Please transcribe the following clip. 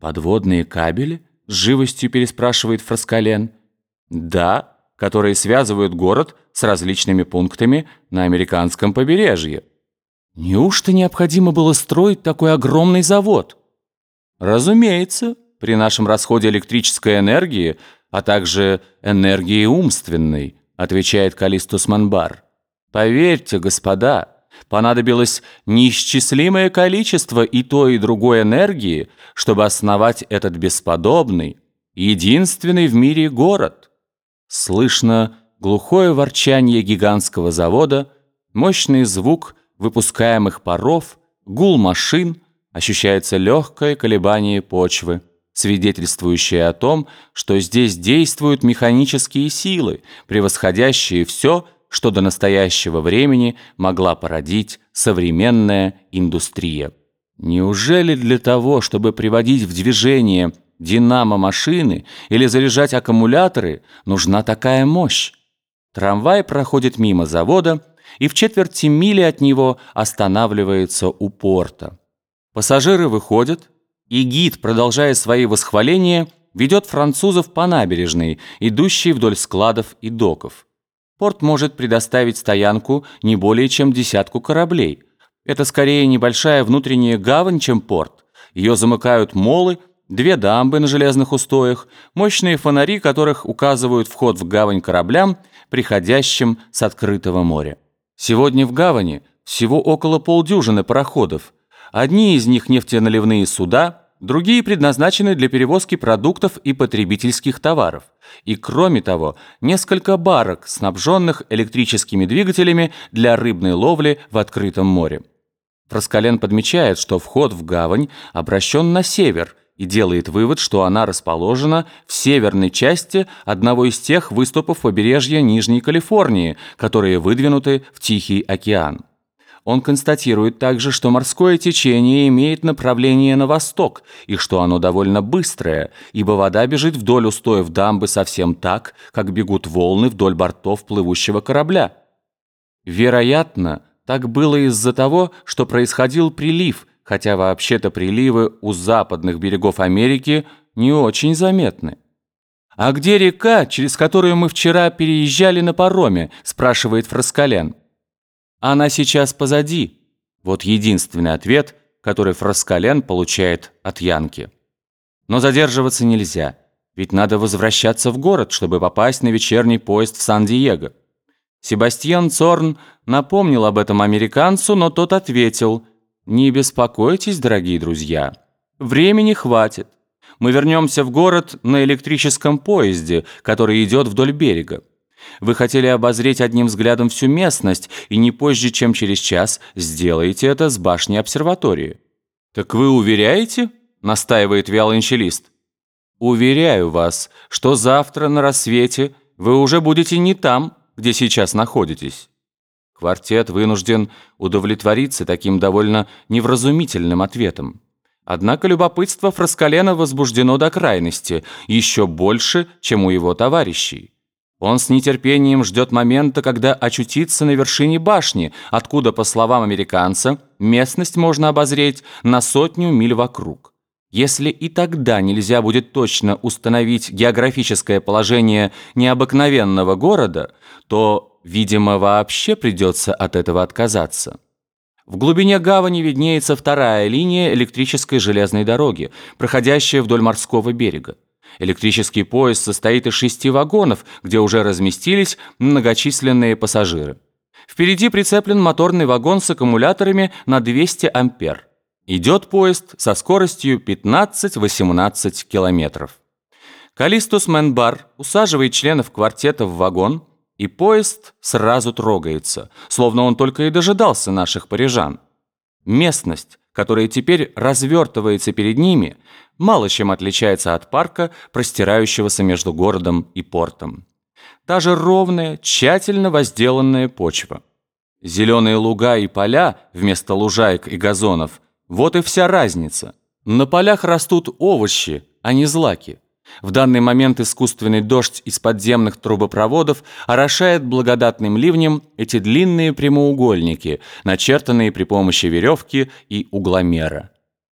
«Подводные кабели?» — с живостью переспрашивает Фраскален. «Да, которые связывают город с различными пунктами на американском побережье». «Неужто необходимо было строить такой огромный завод?» «Разумеется, при нашем расходе электрической энергии, а также энергии умственной», отвечает Калистус Манбар. «Поверьте, господа, понадобилось неисчислимое количество и той, и другой энергии, чтобы основать этот бесподобный, единственный в мире город. Слышно глухое ворчание гигантского завода, мощный звук выпускаемых паров, гул машин, ощущается легкое колебание почвы, свидетельствующее о том, что здесь действуют механические силы, превосходящие все, что до настоящего времени могла породить современная индустрия. Неужели для того, чтобы приводить в движение динамо-машины или заряжать аккумуляторы, нужна такая мощь? Трамвай проходит мимо завода и в четверти мили от него останавливается у порта. Пассажиры выходят, и гид, продолжая свои восхваления, ведет французов по набережной, идущей вдоль складов и доков. Порт может предоставить стоянку не более чем десятку кораблей. Это скорее небольшая внутренняя гавань, чем порт. Ее замыкают молы, две дамбы на железных устоях, мощные фонари, которых указывают вход в гавань кораблям, приходящим с открытого моря. Сегодня в гавани всего около полдюжины пароходов. Одни из них нефтеналивные суда – Другие предназначены для перевозки продуктов и потребительских товаров. И кроме того, несколько барок, снабженных электрическими двигателями для рыбной ловли в открытом море. Фраскален подмечает, что вход в гавань обращен на север и делает вывод, что она расположена в северной части одного из тех выступов побережья Нижней Калифорнии, которые выдвинуты в Тихий океан. Он констатирует также, что морское течение имеет направление на восток и что оно довольно быстрое, ибо вода бежит вдоль устоев дамбы совсем так, как бегут волны вдоль бортов плывущего корабля. Вероятно, так было из-за того, что происходил прилив, хотя вообще-то приливы у западных берегов Америки не очень заметны. «А где река, через которую мы вчера переезжали на пароме?» – спрашивает Фраскален. Она сейчас позади. Вот единственный ответ, который Фраскален получает от Янки. Но задерживаться нельзя, ведь надо возвращаться в город, чтобы попасть на вечерний поезд в Сан-Диего. Себастьян Цорн напомнил об этом американцу, но тот ответил, «Не беспокойтесь, дорогие друзья, времени хватит. Мы вернемся в город на электрическом поезде, который идет вдоль берега. Вы хотели обозреть одним взглядом всю местность, и не позже, чем через час, сделаете это с башни обсерватории. «Так вы уверяете?» – настаивает виолончелист. «Уверяю вас, что завтра на рассвете вы уже будете не там, где сейчас находитесь». Квартет вынужден удовлетвориться таким довольно невразумительным ответом. Однако любопытство Фраскалена возбуждено до крайности, еще больше, чем у его товарищей. Он с нетерпением ждет момента, когда очутится на вершине башни, откуда, по словам американца, местность можно обозреть на сотню миль вокруг. Если и тогда нельзя будет точно установить географическое положение необыкновенного города, то, видимо, вообще придется от этого отказаться. В глубине гавани виднеется вторая линия электрической железной дороги, проходящая вдоль морского берега. Электрический поезд состоит из шести вагонов, где уже разместились многочисленные пассажиры. Впереди прицеплен моторный вагон с аккумуляторами на 200 ампер. Идет поезд со скоростью 15-18 километров. Калистус Менбар усаживает членов квартета в вагон, и поезд сразу трогается, словно он только и дожидался наших парижан. Местность, которая теперь развертывается перед ними, мало чем отличается от парка, простирающегося между городом и портом. Та же ровная, тщательно возделанная почва. Зеленые луга и поля вместо лужаек и газонов – вот и вся разница. На полях растут овощи, а не злаки. В данный момент искусственный дождь из подземных трубопроводов орошает благодатным ливнем эти длинные прямоугольники, начертанные при помощи веревки и угломера.